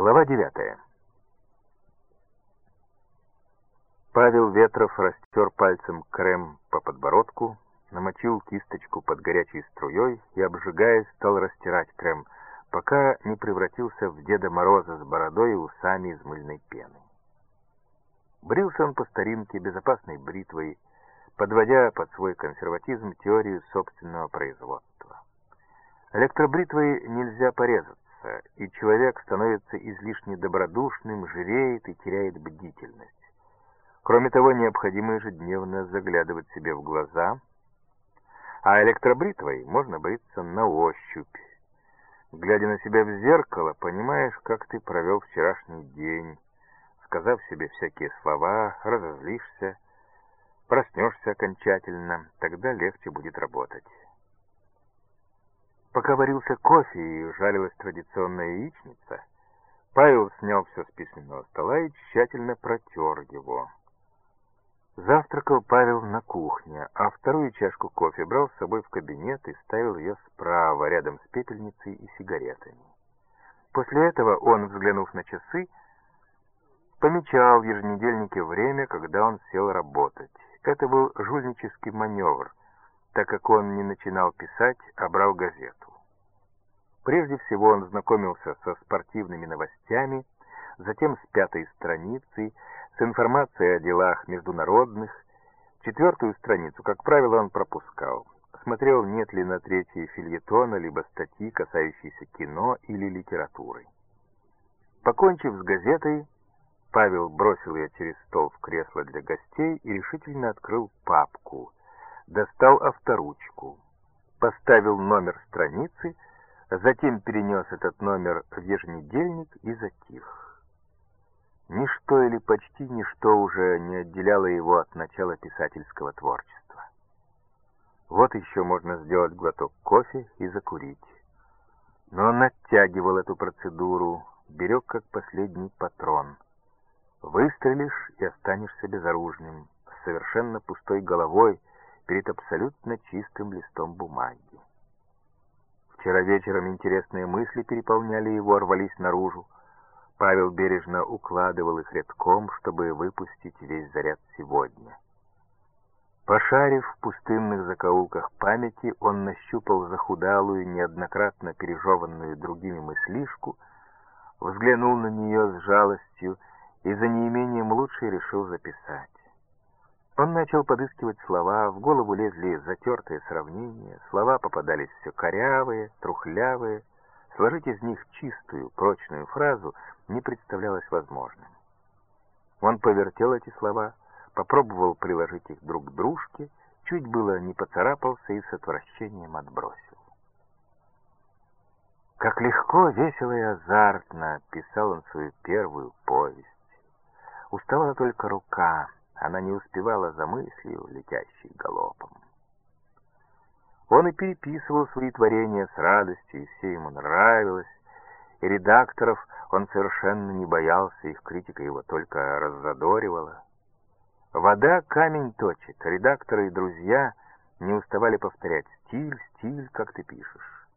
Глава девятая. Павел Ветров растер пальцем крем по подбородку, намочил кисточку под горячей струей и, обжигаясь, стал растирать крем, пока не превратился в Деда Мороза с бородой и усами из мыльной пены. Брился он по старинке безопасной бритвой, подводя под свой консерватизм теорию собственного производства. Электробритвой нельзя порезаться, и человек становится излишне добродушным, жиреет и теряет бдительность. Кроме того, необходимо ежедневно заглядывать себе в глаза, а электробритвой можно бриться на ощупь. Глядя на себя в зеркало, понимаешь, как ты провел вчерашний день, сказав себе всякие слова, разозлишься, проснешься окончательно, тогда легче будет работать. Пока варился кофе и жарилась традиционная яичница, Павел снял все с письменного стола и тщательно протер его. Завтракал Павел на кухне, а вторую чашку кофе брал с собой в кабинет и ставил ее справа, рядом с пепельницей и сигаретами. После этого он, взглянув на часы, помечал в еженедельнике время, когда он сел работать. Это был жульнический маневр, так как он не начинал писать, а брал газету. Прежде всего он знакомился со спортивными новостями, затем с пятой страницей, с информацией о делах международных. Четвертую страницу, как правило, он пропускал. Смотрел, нет ли на третьей фильетона, либо статьи, касающиеся кино или литературы. Покончив с газетой, Павел бросил ее через стол в кресло для гостей и решительно открыл папку. Достал авторучку, поставил номер страницы, затем перенес этот номер в еженедельник и затих. Ничто или почти ничто уже не отделяло его от начала писательского творчества. Вот еще можно сделать глоток кофе и закурить. Но он оттягивал эту процедуру, берег как последний патрон — Выстрелишь и останешься безоружным, с совершенно пустой головой перед абсолютно чистым листом бумаги. Вчера вечером интересные мысли переполняли его, рвались наружу. Павел бережно укладывал их рядком, чтобы выпустить весь заряд сегодня. Пошарив в пустынных закоулках памяти, он нащупал захудалую, неоднократно пережеванную другими мыслишку, взглянул на нее с жалостью и за неимением лучшей решил записать. Он начал подыскивать слова, в голову лезли затертые сравнения, слова попадались все корявые, трухлявые. Сложить из них чистую, прочную фразу не представлялось возможным. Он повертел эти слова, попробовал приложить их друг к дружке, чуть было не поцарапался и с отвращением отбросил. Как легко, весело и азартно писал он свою первую повесть. Уставала только рука, она не успевала за мыслью, летящей галопом. Он и переписывал свои творения с радостью, и все ему нравилось, и редакторов он совершенно не боялся, их критика его только раззадоривала. Вода камень точит, редакторы и друзья не уставали повторять «стиль, стиль, как ты пишешь».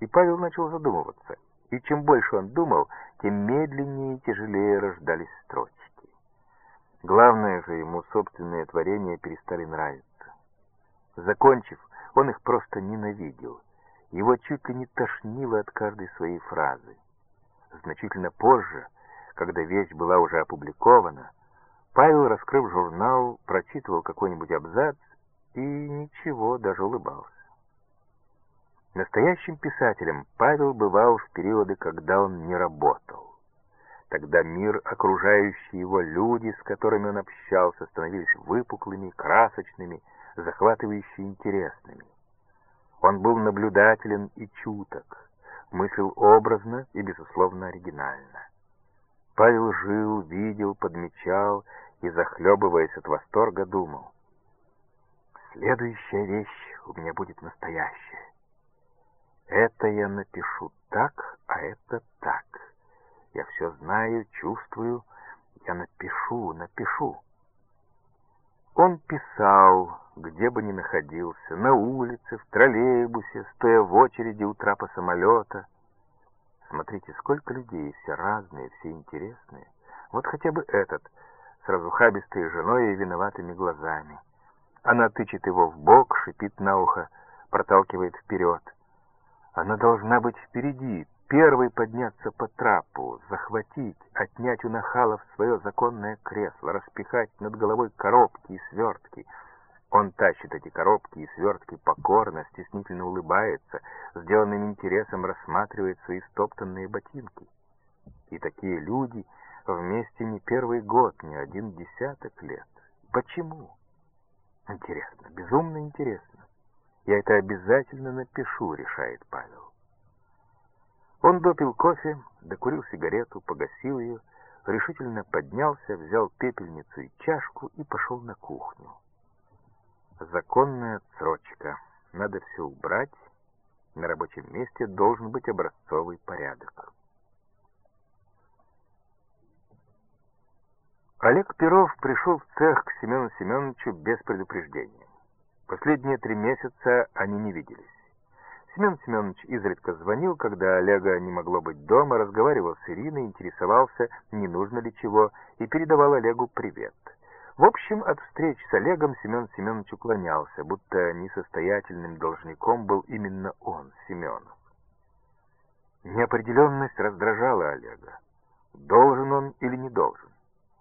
И Павел начал задумываться, и чем больше он думал, тем медленнее и тяжелее рождались строки. Главное же, ему собственные творения перестали нравиться. Закончив, он их просто ненавидел. Его чуть ли не тошнило от каждой своей фразы. Значительно позже, когда вещь была уже опубликована, Павел, раскрыв журнал, прочитывал какой-нибудь абзац и ничего, даже улыбался. Настоящим писателем Павел бывал в периоды, когда он не работал. Тогда мир, окружающий его люди, с которыми он общался, становились выпуклыми, красочными, захватывающе интересными. Он был наблюдателен и чуток, мыслил образно и, безусловно, оригинально. Павел жил, видел, подмечал и, захлебываясь от восторга, думал. «Следующая вещь у меня будет настоящая. Это я напишу так, а это так». Я все знаю, чувствую. Я напишу, напишу. Он писал, где бы ни находился, на улице, в троллейбусе, стоя в очереди у трапа самолета. Смотрите, сколько людей, все разные, все интересные. Вот хотя бы этот, с разухабистой женой и виноватыми глазами. Она тычет его в бок, шипит на ухо, проталкивает вперед. Она должна быть впереди, первой подняться по трапу, захватить, отнять у нахалов свое законное кресло, распихать над головой коробки и свертки. Он тащит эти коробки и свертки покорно, стеснительно улыбается, сделанным интересом рассматривает свои стоптанные ботинки. И такие люди вместе не первый год, не один десяток лет. Почему? Интересно, безумно интересно. Я это обязательно напишу, решает Павел. Он допил кофе, докурил сигарету, погасил ее, решительно поднялся, взял пепельницу и чашку и пошел на кухню. Законная отсрочка. Надо все убрать. На рабочем месте должен быть образцовый порядок. Олег Перов пришел в цех к Семену Семеновичу без предупреждения. Последние три месяца они не виделись. Семен Семенович изредка звонил, когда Олега не могло быть дома, разговаривал с Ириной, интересовался, не нужно ли чего, и передавал Олегу привет. В общем, от встреч с Олегом Семен Семенович уклонялся, будто несостоятельным должником был именно он, Семенов. Неопределенность раздражала Олега. Должен он или не должен?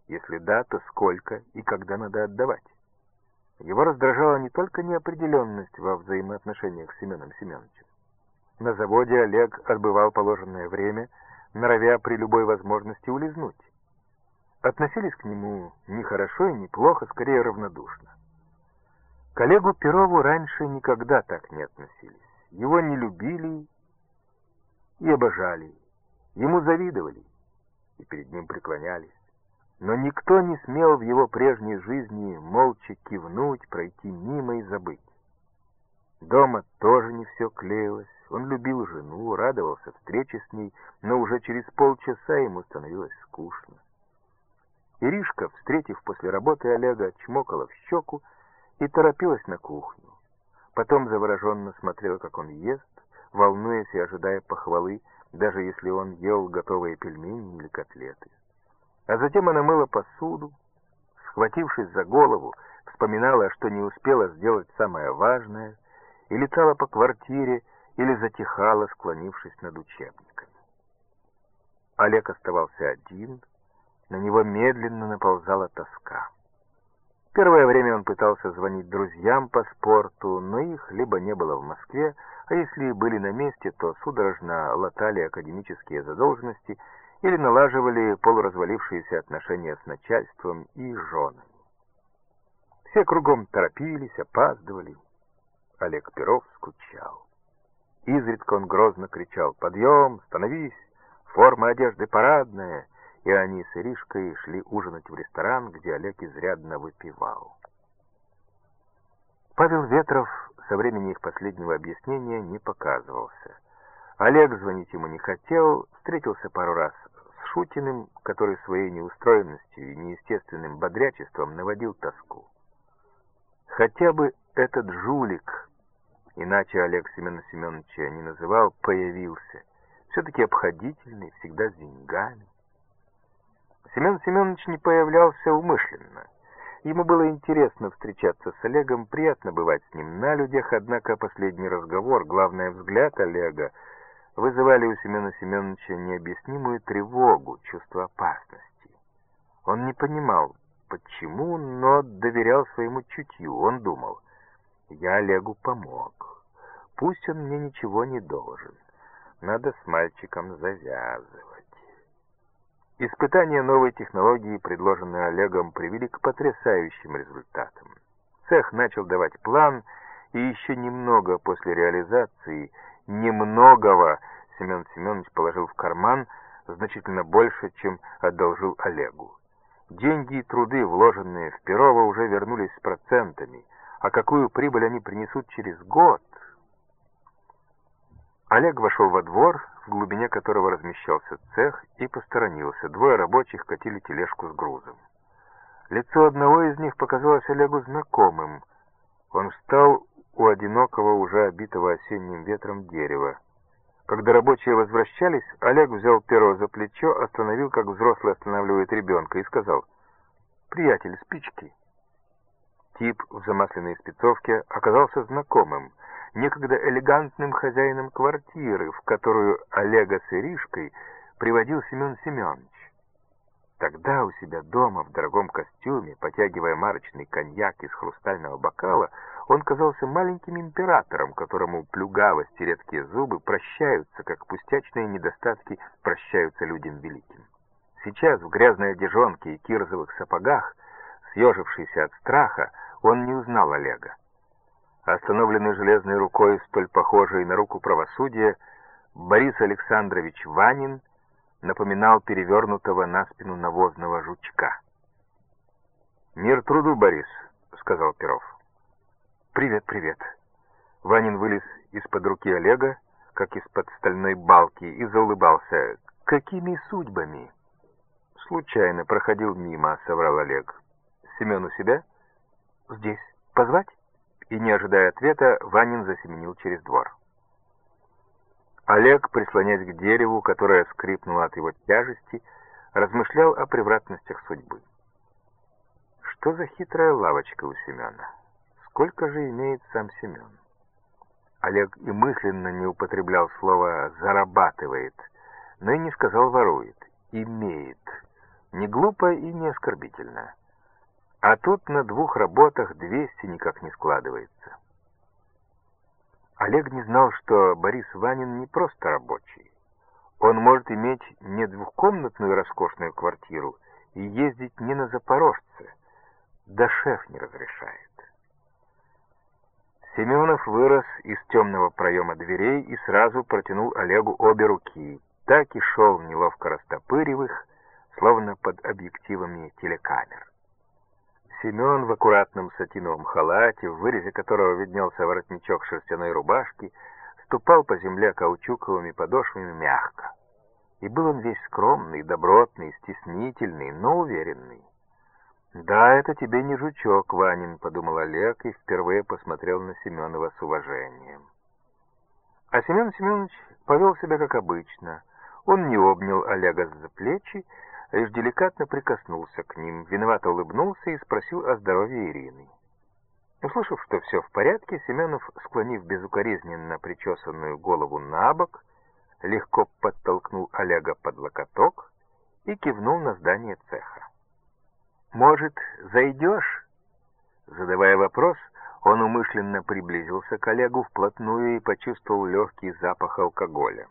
Если да, то сколько и когда надо отдавать? Его раздражала не только неопределенность во взаимоотношениях с Семеном Семеновичем. На заводе Олег отбывал положенное время, норовя при любой возможности улизнуть. Относились к нему ни хорошо и ни плохо, скорее равнодушно. К Олегу Перову раньше никогда так не относились. Его не любили и обожали, ему завидовали и перед ним преклонялись. Но никто не смел в его прежней жизни молча кивнуть, пройти мимо и забыть. Дома тоже не все клеилось. Он любил жену, радовался встрече с ней, но уже через полчаса ему становилось скучно. Иришка, встретив после работы Олега, чмокала в щеку и торопилась на кухню. Потом завороженно смотрела, как он ест, волнуясь и ожидая похвалы, даже если он ел готовые пельмени или котлеты. А затем она мыла посуду, схватившись за голову, вспоминала, что не успела сделать самое важное, и летала по квартире или затихала, склонившись над учебниками. Олег оставался один, на него медленно наползала тоска. Первое время он пытался звонить друзьям по спорту, но их либо не было в Москве, а если были на месте, то судорожно латали академические задолженности или налаживали полуразвалившиеся отношения с начальством и женами. Все кругом торопились, опаздывали. Олег Перов скучал. Изредка он грозно кричал «Подъем! Становись! Форма одежды парадная!» И они с Иришкой шли ужинать в ресторан, где Олег изрядно выпивал. Павел Ветров со времени их последнего объяснения не показывался. Олег звонить ему не хотел, встретился пару раз Шутиным, который своей неустроенностью и неестественным бодрячеством наводил тоску. Хотя бы этот жулик, иначе Олег Семена Семеновича не называл, появился, все-таки обходительный, всегда с деньгами. Семен Семенович не появлялся умышленно. Ему было интересно встречаться с Олегом, приятно бывать с ним на людях, однако последний разговор, главный взгляд Олега — вызывали у Семена Семеновича необъяснимую тревогу, чувство опасности. Он не понимал, почему, но доверял своему чутью. Он думал, я Олегу помог. Пусть он мне ничего не должен. Надо с мальчиком завязывать. Испытания новой технологии, предложенные Олегом, привели к потрясающим результатам. Цех начал давать план, и еще немного после реализации – немногого Семен Семенович положил в карман значительно больше, чем одолжил Олегу. Деньги и труды, вложенные в Перова, уже вернулись с процентами, а какую прибыль они принесут через год? Олег вошел во двор, в глубине которого размещался цех, и посторонился. Двое рабочих катили тележку с грузом. Лицо одного из них показалось Олегу знакомым. Он встал у одинокого, уже обитого осенним ветром дерева. Когда рабочие возвращались, Олег взял перо за плечо, остановил, как взрослый останавливает ребенка, и сказал, «Приятель, спички». Тип в замасленной спецовке оказался знакомым, некогда элегантным хозяином квартиры, в которую Олега с Иришкой приводил Семен Семенович. Тогда у себя дома в дорогом костюме, потягивая марочный коньяк из хрустального бокала, он казался маленьким императором, которому плюгавость и редкие зубы прощаются, как пустячные недостатки прощаются людям великим. Сейчас в грязной одежонке и кирзовых сапогах, съежившийся от страха, он не узнал Олега. Остановленный железной рукой, столь похожей на руку правосудия, Борис Александрович Ванин напоминал перевернутого на спину навозного жучка. «Мир труду, Борис», — сказал Перов. «Привет, привет». Ванин вылез из-под руки Олега, как из-под стальной балки, и заулыбался. «Какими судьбами?» «Случайно проходил мимо», — соврал Олег. «Семен у себя?» «Здесь. Позвать?» И, не ожидая ответа, Ванин засеменил через двор. Олег, прислонясь к дереву, которое скрипнуло от его тяжести, размышлял о превратностях судьбы. Что за хитрая лавочка у Семена? Сколько же имеет сам Семен? Олег и мысленно не употреблял слово «зарабатывает», но и не сказал «ворует». «Имеет». Не глупо и не оскорбительно. А тут на двух работах 200 никак не складывается. Олег не знал, что Борис Ванин не просто рабочий. Он может иметь не двухкомнатную роскошную квартиру и ездить не на Запорожце. Да шеф не разрешает. Семенов вырос из темного проема дверей и сразу протянул Олегу обе руки. Так и шел, неловко растопырив их, словно под объективами телекамер. Семен в аккуратном сатиновом халате, в вырезе которого виднелся воротничок шерстяной рубашки, ступал по земле каучуковыми подошвами мягко. И был он весь скромный, добротный, стеснительный, но уверенный. «Да, это тебе не жучок, Ванин», — подумал Олег и впервые посмотрел на Семенова с уважением. А Семен Семенович повел себя как обычно. Он не обнял Олега за плечи, лишь деликатно прикоснулся к ним, виновато улыбнулся и спросил о здоровье Ирины. Услышав, что все в порядке, Семенов, склонив безукоризненно причесанную голову на бок, легко подтолкнул Олега под локоток и кивнул на здание цеха. «Может, зайдешь?» Задавая вопрос, он умышленно приблизился к Олегу вплотную и почувствовал легкий запах алкоголя.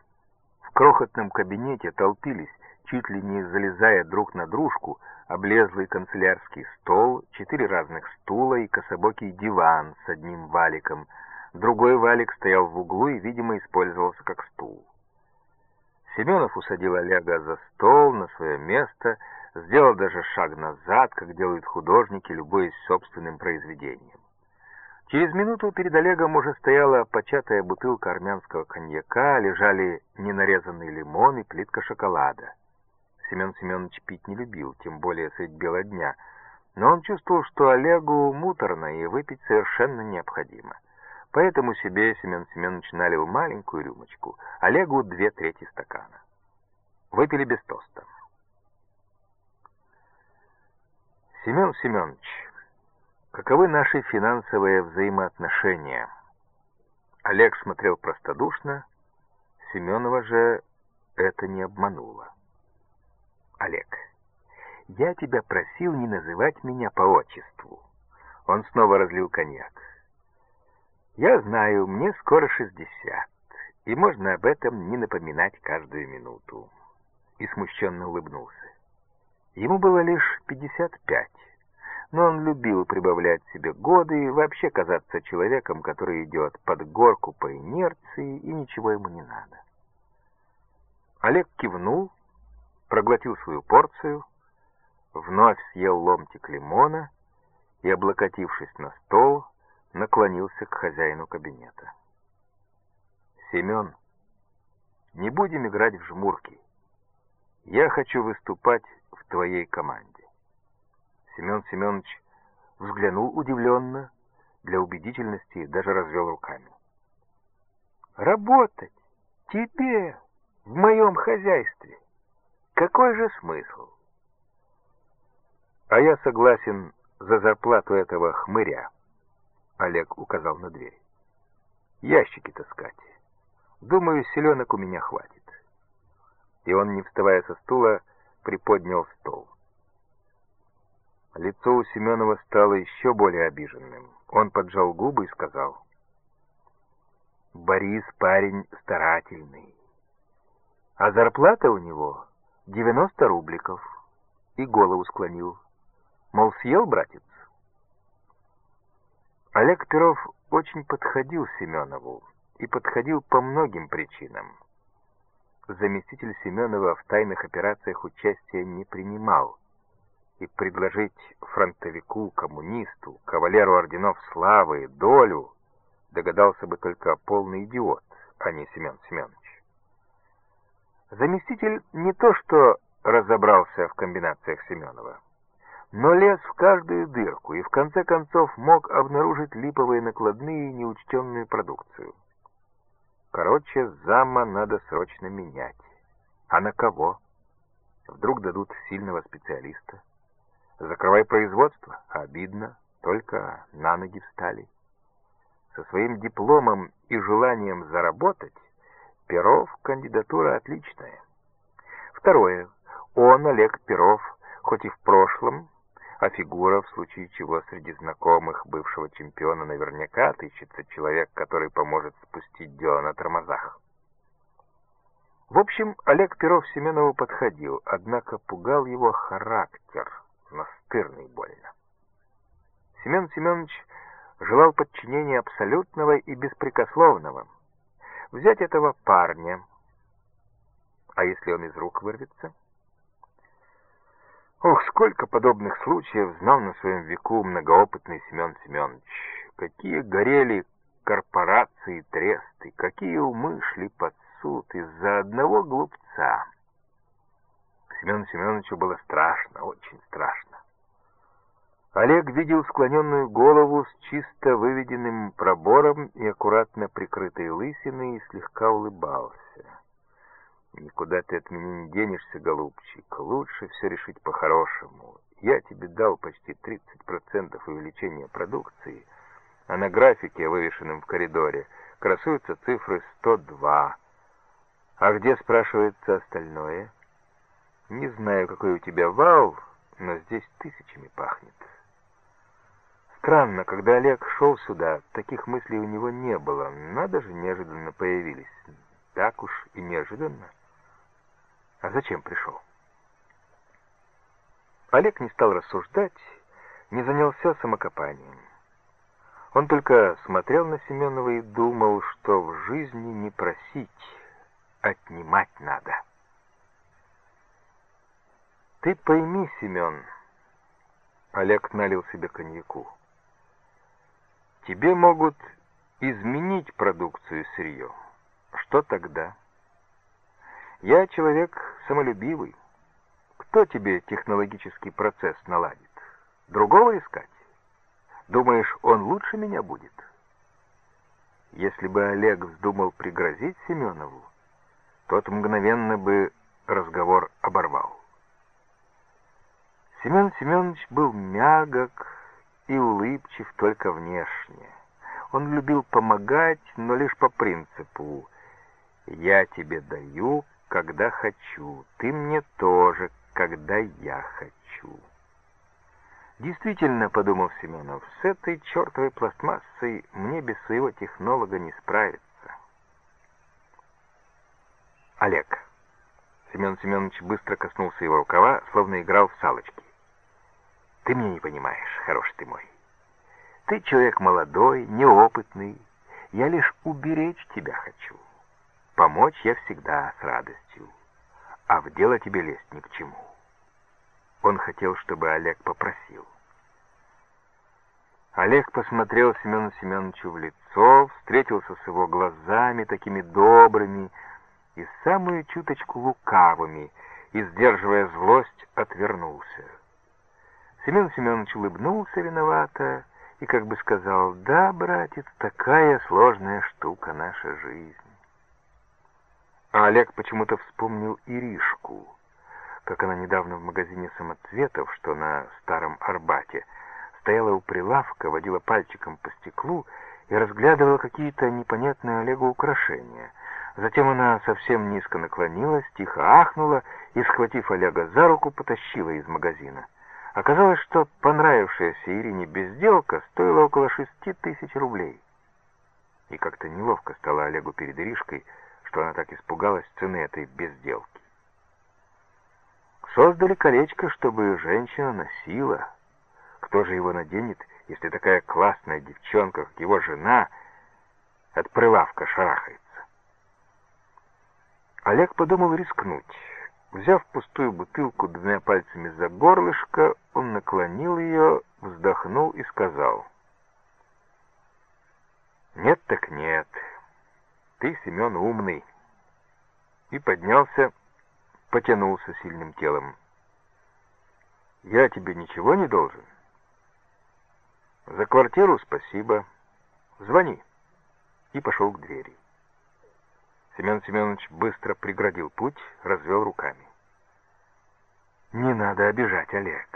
В крохотном кабинете толпились чуть ли не залезая друг на дружку, облезлый канцелярский стол, четыре разных стула и кособокий диван с одним валиком. Другой валик стоял в углу и, видимо, использовался как стул. Семенов усадил Олега за стол на свое место, сделал даже шаг назад, как делают художники, любуясь собственным произведением. Через минуту перед Олегом уже стояла початая бутылка армянского коньяка, лежали ненарезанный лимон и плитка шоколада. Семен Семенович пить не любил, тем более средь бела дня, но он чувствовал, что Олегу муторно и выпить совершенно необходимо. Поэтому себе Семен Семенович налил маленькую рюмочку, Олегу две трети стакана. Выпили без тоста. Семен Семенович, каковы наши финансовые взаимоотношения? Олег смотрел простодушно, Семенова же это не обмануло. Олег, я тебя просил не называть меня по отчеству. Он снова разлил коньяк. Я знаю, мне скоро шестьдесят, и можно об этом не напоминать каждую минуту. И смущенно улыбнулся. Ему было лишь пятьдесят пять, но он любил прибавлять себе годы и вообще казаться человеком, который идет под горку по инерции, и ничего ему не надо. Олег кивнул, проглотил свою порцию, вновь съел ломтик лимона и, облокотившись на стол, наклонился к хозяину кабинета. «Семен, не будем играть в жмурки. Я хочу выступать в твоей команде». Семен Семенович взглянул удивленно, для убедительности даже развел руками. «Работать! Тебе, в моем хозяйстве. Какой же смысл? А я согласен за зарплату этого хмыря. Олег указал на дверь. Ящики таскать. Думаю, селенок у меня хватит. И он, не вставая со стула, приподнял стол. Лицо у Семенова стало еще более обиженным. Он поджал губы и сказал, «Борис парень старательный, а зарплата у него 90 рубликов». И голову склонил, мол, съел, братец? Олег Перов очень подходил Семенову и подходил по многим причинам. Заместитель Семенова в тайных операциях участия не принимал, и предложить фронтовику, коммунисту, кавалеру орденов славы, долю догадался бы только полный идиот, а не Семен Семенович. Заместитель не то что разобрался в комбинациях Семенова, но лез в каждую дырку и в конце концов мог обнаружить липовые накладные и неучтенную продукцию. Короче, зама надо срочно менять. А на кого? Вдруг дадут сильного специалиста. Закрывай производство. Обидно, только на ноги встали. Со своим дипломом и желанием заработать Перов кандидатура отличная. Второе. Он, Олег Перов, хоть и в прошлом, а фигура, в случае чего среди знакомых бывшего чемпиона наверняка отыщется человек, который поможет спустить дело на тормозах. В общем, Олег Перов Семенову подходил, однако пугал его характер — настырно и больно. Семен Семенович желал подчинения абсолютного и беспрекословного. Взять этого парня, а если он из рук вырвется? Ох, сколько подобных случаев знал на своем веку многоопытный Семен Семенович. Какие горели корпорации и тресты, какие умы шли под суд из-за одного глупца. Семену Семеновичу было страшно, очень страшно. Олег видел склоненную голову с чисто выведенным пробором и аккуратно прикрытой лысиной и слегка улыбался. «Никуда ты от меня не денешься, голубчик. Лучше все решить по-хорошему. Я тебе дал почти 30% увеличения продукции, а на графике, вывешенном в коридоре, красуются цифры 102. А где, спрашивается, остальное?» Не знаю, какой у тебя вал, но здесь тысячами пахнет. Странно, когда Олег шел сюда, таких мыслей у него не было. Надо же, неожиданно появились. Так уж и неожиданно. А зачем пришел? Олег не стал рассуждать, не занялся самокопанием. Он только смотрел на Семенова и думал, что в жизни не просить, отнимать надо. Ты пойми, Семен, Олег налил себе коньяку. Тебе могут изменить продукцию сырье. Что тогда? Я человек самолюбивый. Кто тебе технологический процесс наладит? Другого искать? Думаешь, он лучше меня будет? Если бы Олег вздумал пригрозить Семенову, тот мгновенно бы разговор оборвал. Семен Семенович был мягок и улыбчив только внешне. Он любил помогать, но лишь по принципу «я тебе даю, когда хочу, ты мне тоже, когда я хочу». Действительно, подумал Семенов, с этой чертовой пластмассой мне без своего технолога не справиться. Олег. Семен Семенович быстро коснулся его рукава, словно играл в салочки. Ты меня не понимаешь, хороший ты мой. Ты человек молодой, неопытный. Я лишь уберечь тебя хочу. Помочь я всегда с радостью. А в дело тебе лезть ни к чему. Он хотел, чтобы Олег попросил. Олег посмотрел Семену Семеновичу в лицо, встретился с его глазами, такими добрыми и самую чуточку лукавыми, и, сдерживая злость, отвернулся. Семен Семенович улыбнулся виновато и как бы сказал, «Да, братец, такая сложная штука наша жизнь». А Олег почему-то вспомнил Иришку, как она недавно в магазине самоцветов, что на Старом Арбате, стояла у прилавка, водила пальчиком по стеклу и разглядывала какие-то непонятные Олегу украшения. Затем она совсем низко наклонилась, тихо ахнула и, схватив Олега за руку, потащила из магазина. Оказалось, что понравившаяся Ирине безделка стоила около шести тысяч рублей. И как-то неловко стало Олегу перед Иришкой, что она так испугалась цены этой безделки. Создали колечко, чтобы женщина носила. Кто же его наденет, если такая классная девчонка, как его жена, от прилавка шарахается? Олег подумал рискнуть. Взяв пустую бутылку двумя пальцами за горлышко, он наклонил ее, вздохнул и сказал. «Нет так нет. Ты, Семен, умный». И поднялся, потянулся сильным телом. «Я тебе ничего не должен?» «За квартиру спасибо. Звони». И пошел к двери. Семен Семенович быстро преградил путь, развел руками. «Не надо обижать, Олег.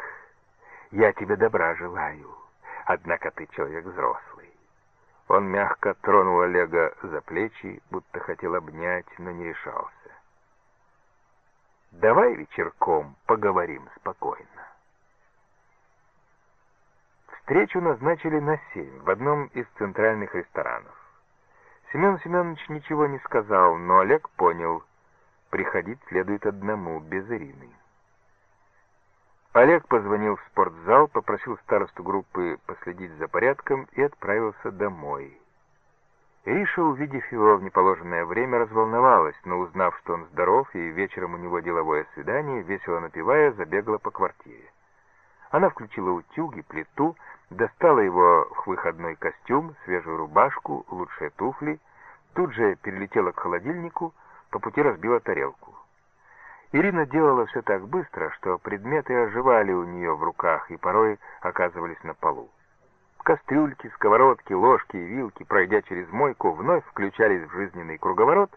Я тебе добра желаю. Однако ты человек взрослый». Он мягко тронул Олега за плечи, будто хотел обнять, но не решался. «Давай вечерком поговорим спокойно». Встречу назначили на семь в одном из центральных ресторанов. Семен Семенович ничего не сказал, но Олег понял, приходить следует одному, без Ирины. Олег позвонил в спортзал, попросил старосту группы последить за порядком и отправился домой. Ириша, увидев его в неположенное время, разволновалась, но узнав, что он здоров и вечером у него деловое свидание, весело напевая, забегала по квартире. Она включила утюг и плиту, достала его в выходной костюм, свежую рубашку, лучшие туфли, тут же перелетела к холодильнику, по пути разбила тарелку. Ирина делала все так быстро, что предметы оживали у нее в руках и порой оказывались на полу. Кастрюльки, сковородки, ложки и вилки, пройдя через мойку, вновь включались в жизненный круговорот,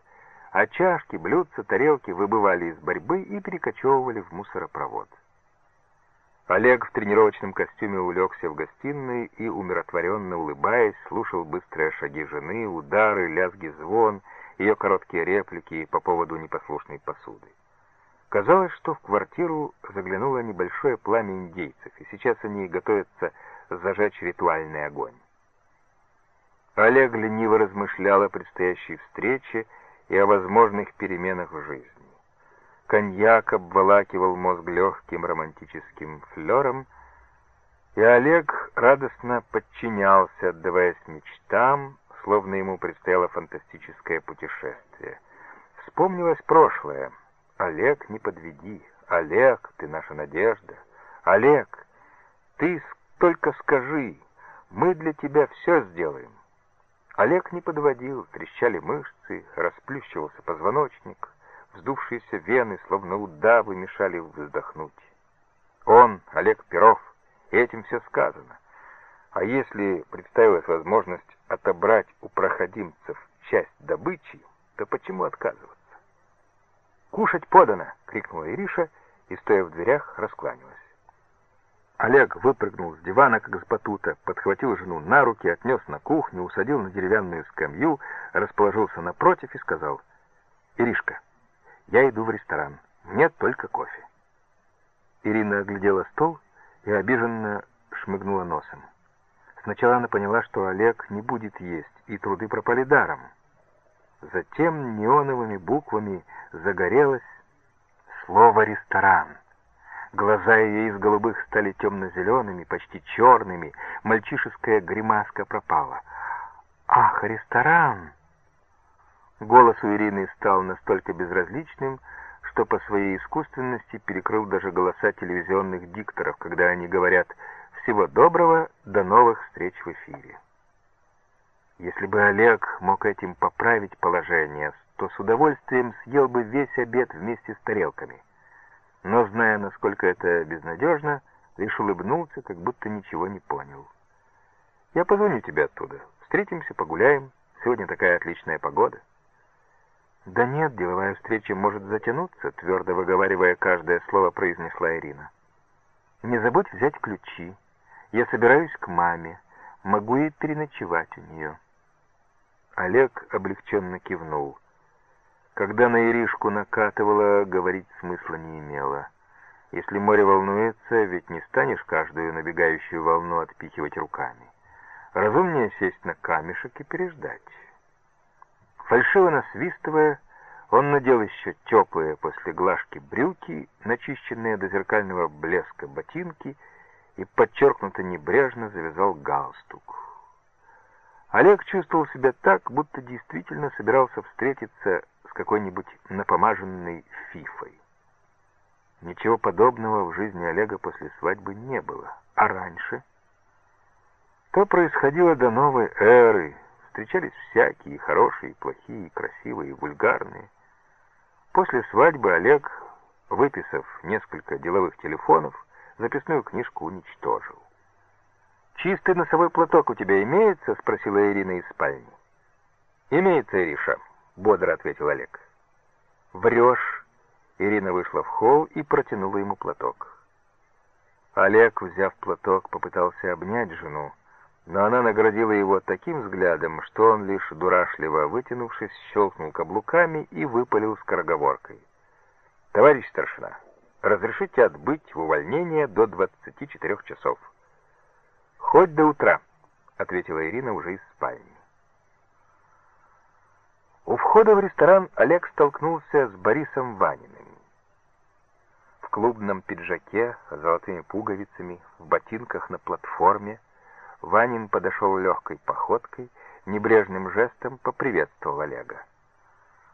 а чашки, блюдца, тарелки выбывали из борьбы и перекочевывали в мусоропровод. Олег в тренировочном костюме улегся в гостиной и, умиротворенно улыбаясь, слушал быстрые шаги жены, удары, лязги звон, ее короткие реплики по поводу непослушной посуды. Казалось, что в квартиру заглянуло небольшое пламя индейцев, и сейчас они готовятся зажечь ритуальный огонь. Олег лениво размышлял о предстоящей встрече и о возможных переменах в жизни. Коньяк обволакивал мозг легким романтическим флером, и Олег радостно подчинялся, отдаваясь мечтам, словно ему предстояло фантастическое путешествие. Вспомнилось прошлое. «Олег, не подведи! Олег, ты наша надежда! Олег, ты только скажи, мы для тебя все сделаем!» Олег не подводил, трещали мышцы, расплющивался позвоночник — вздувшиеся вены, словно удавы, мешали вздохнуть. Он, Олег Перов, этим все сказано. А если представилась возможность отобрать у проходимцев часть добычи, то почему отказываться? «Кушать подано!» — крикнула Ириша и, стоя в дверях, раскланялась. Олег выпрыгнул с дивана, как с батута, подхватил жену на руки, отнес на кухню, усадил на деревянную скамью, расположился напротив и сказал, «Иришка, я иду в ресторан. Мне только кофе. Ирина оглядела стол и обиженно шмыгнула носом. Сначала она поняла, что Олег не будет есть, и труды пропали даром. Затем неоновыми буквами загорелось слово «ресторан». Глаза ее из голубых стали темно-зелеными, почти черными, мальчишеская гримаска пропала. «Ах, ресторан!» Голос у Ирины стал настолько безразличным, что по своей искусственности перекрыл даже голоса телевизионных дикторов, когда они говорят «Всего доброго, до новых встреч в эфире». Если бы Олег мог этим поправить положение, то с удовольствием съел бы весь обед вместе с тарелками. Но, зная, насколько это безнадежно, лишь улыбнулся, как будто ничего не понял. «Я позвоню тебе оттуда. Встретимся, погуляем. Сегодня такая отличная погода». «Да нет, деловая встреча может затянуться», — твердо выговаривая каждое слово, произнесла Ирина. «Не забудь взять ключи. Я собираюсь к маме. Могу и переночевать у нее». Олег облегченно кивнул. Когда на Иришку накатывало, говорить смысла не имело. Если море волнуется, ведь не станешь каждую набегающую волну отпихивать руками. Разумнее сесть на камешек и переждать. Фальшиво насвистывая, он надел еще теплые после глажки брюки, начищенные до зеркального блеска ботинки и подчеркнуто небрежно завязал галстук. Олег чувствовал себя так, будто действительно собирался встретиться с какой-нибудь напомаженной фифой. Ничего подобного в жизни Олега после свадьбы не было. А раньше? То происходило до новой эры, Встречались всякие, хорошие, плохие, красивые, вульгарные. После свадьбы Олег, выписав несколько деловых телефонов, записную книжку уничтожил. «Чистый носовой платок у тебя имеется?» — спросила Ирина из спальни. «Имеется, Ириша», — бодро ответил Олег. «Врешь». Ирина вышла в холл и протянула ему платок. Олег, взяв платок, попытался обнять жену, но она наградила его таким взглядом, что он лишь дурашливо вытянувшись, щелкнул каблуками и выпалил скороговоркой. «Товарищ старшина, разрешите отбыть в увольнение до 24 часов». «Хоть до утра», — ответила Ирина уже из спальни. У входа в ресторан Олег столкнулся с Борисом Ваниным. В клубном пиджаке с золотыми пуговицами, в ботинках на платформе, Ванин подошел легкой походкой, небрежным жестом поприветствовал Олега.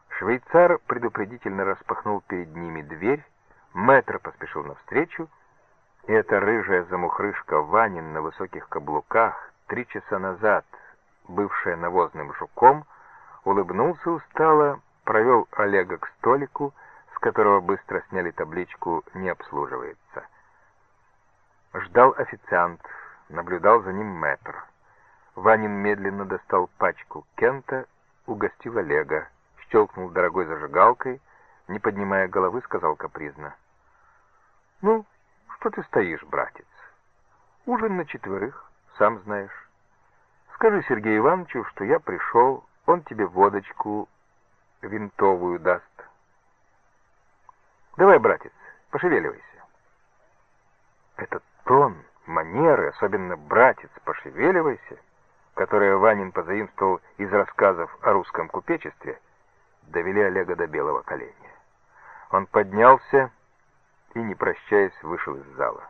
Швейцар предупредительно распахнул перед ними дверь, мэтр поспешил навстречу, и эта рыжая замухрышка Ванин на высоких каблуках, три часа назад бывшая навозным жуком, улыбнулся устало, провел Олега к столику, с которого быстро сняли табличку «Не обслуживается». Ждал официант, Наблюдал за ним мэтр. Ванин медленно достал пачку Кента, угостил Олега, щелкнул дорогой зажигалкой, не поднимая головы, сказал капризно. «Ну, что ты стоишь, братец? Ужин на четверых, сам знаешь. Скажи Сергею Ивановичу, что я пришел, он тебе водочку винтовую даст. Давай, братец, пошевеливайся». Этот тон манеры, особенно «братец, пошевеливайся», которые Ванин позаимствовал из рассказов о русском купечестве, довели Олега до белого коленя. Он поднялся и, не прощаясь, вышел из зала.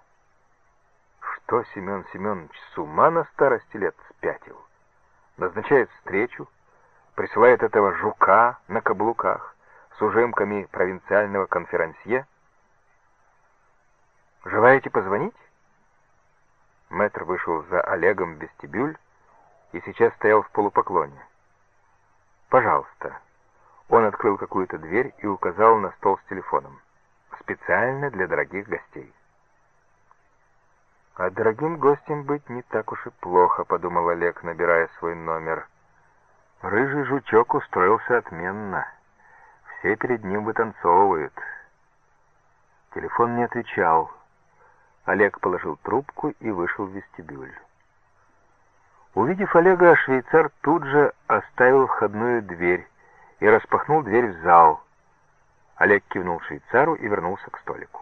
Что Семен Семенович с ума на старости лет спятил? Назначает встречу, присылает этого жука на каблуках с ужимками провинциального конферансье. Желаете позвонить? Мэтр вышел за Олегом в вестибюль и сейчас стоял в полупоклоне. «Пожалуйста». Он открыл какую-то дверь и указал на стол с телефоном. «Специально для дорогих гостей». «А дорогим гостем быть не так уж и плохо», — подумал Олег, набирая свой номер. Рыжий жучок устроился отменно. Все перед ним вытанцовывают. Телефон не отвечал. Олег положил трубку и вышел в вестибюль. Увидев Олега, швейцар тут же оставил входную дверь и распахнул дверь в зал. Олег кивнул швейцару и вернулся к столику.